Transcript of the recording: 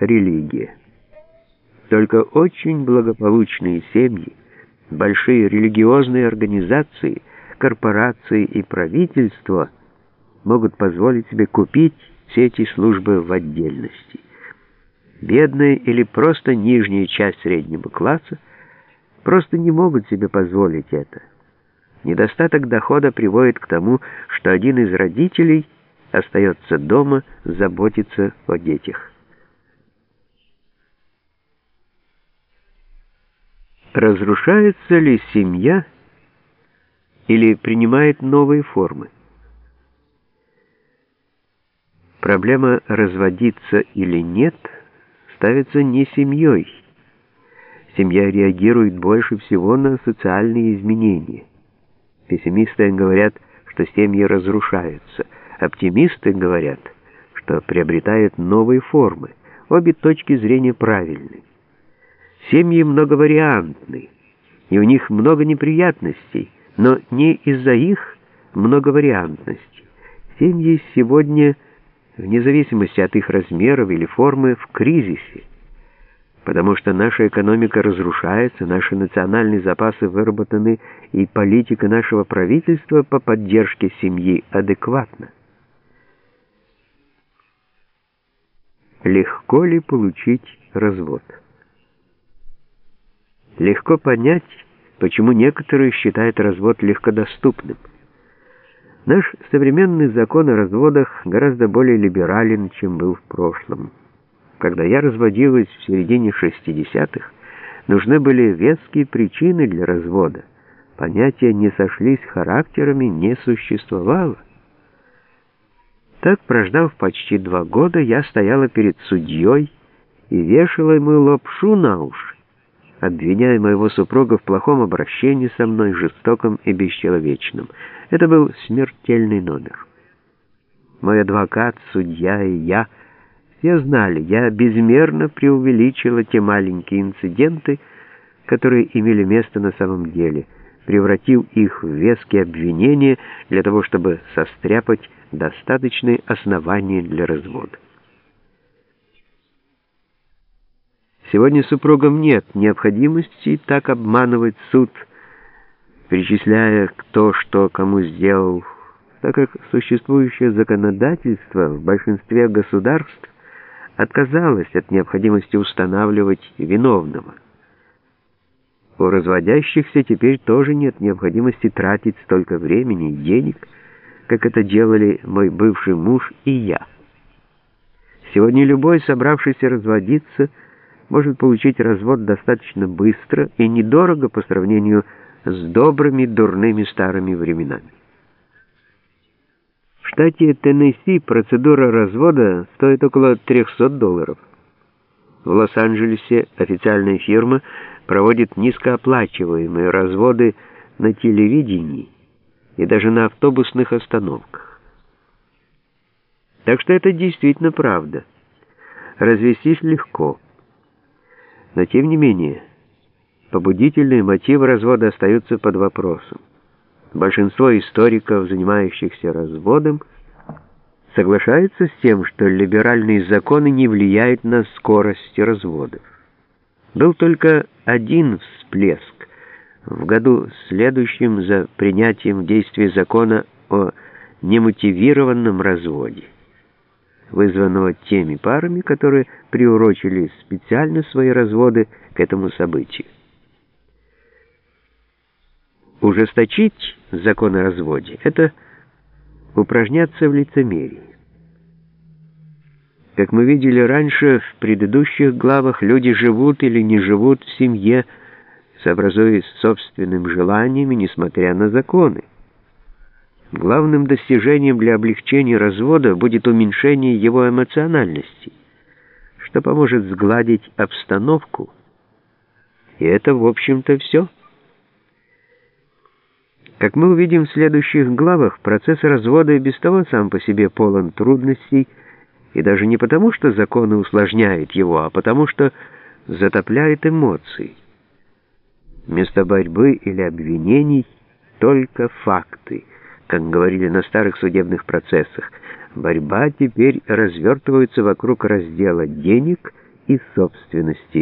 религия. Только очень благополучные семьи, большие религиозные организации, корпорации и правительства могут позволить себе купить все эти службы в отдельности. Бедная или просто нижняя часть среднего класса просто не могут себе позволить это. Недостаток дохода приводит к тому, что один из родителей остается дома заботиться о детях. Разрушается ли семья или принимает новые формы? Проблема разводиться или нет ставится не семьей. Семья реагирует больше всего на социальные изменения. Пессимисты говорят, что семьи разрушаются. Оптимисты говорят, что приобретают новые формы. Обе точки зрения правильны. Семьи многовариантны, и у них много неприятностей, но не из-за их многовариантности. Семьи сегодня, вне зависимости от их размеров или формы, в кризисе потому что наша экономика разрушается, наши национальные запасы выработаны, и политика нашего правительства по поддержке семьи адекватна. Легко ли получить развод? Легко понять, почему некоторые считают развод легкодоступным. Наш современный закон о разводах гораздо более либерален, чем был в прошлом. Когда я разводилась в середине 60-х, нужны были веские причины для развода. Понятия «не сошлись характерами» не существовало. Так, прождав почти два года, я стояла перед судьей и вешала ему лапшу на уши, обвиняя моего супруга в плохом обращении со мной, жестоком и бесчеловечном. Это был смертельный номер. Мой адвокат, судья и я — все знали, я безмерно преувеличила те маленькие инциденты, которые имели место на самом деле, превратив их в веские обвинения для того, чтобы состряпать достаточные основания для развода. Сегодня супругам нет необходимости так обманывать суд, перечисляя, кто что кому сделал, так как существующее законодательство в большинстве государств отказалась от необходимости устанавливать виновного. У разводящихся теперь тоже нет необходимости тратить столько времени и денег, как это делали мой бывший муж и я. Сегодня любой, собравшийся разводиться, может получить развод достаточно быстро и недорого по сравнению с добрыми дурными старыми временами штате Теннесси процедура развода стоит около 300 долларов. В Лос-Анджелесе официальная фирма проводит низкооплачиваемые разводы на телевидении и даже на автобусных остановках. Так что это действительно правда. Развестись легко. Но тем не менее, побудительные мотивы развода остаются под вопросом. Большинство историков, занимающихся разводом, соглашаются с тем, что либеральные законы не влияют на скорость разводов. Был только один всплеск в году следующем за принятием в действие закона о немотивированном разводе, вызванного теми парами, которые приурочили специально свои разводы к этому событию. Ужесточить закон о разводе — это упражняться в лицемерии. Как мы видели раньше, в предыдущих главах люди живут или не живут в семье, сообразуясь собственным желаниями, несмотря на законы. Главным достижением для облегчения развода будет уменьшение его эмоциональности, что поможет сгладить обстановку. И это, в общем-то, все. Как мы увидим в следующих главах, процесс развода и без того сам по себе полон трудностей, и даже не потому, что законы усложняют его, а потому, что затопляют эмоции. Вместо борьбы или обвинений только факты, как говорили на старых судебных процессах. Борьба теперь развертывается вокруг раздела денег и собственности,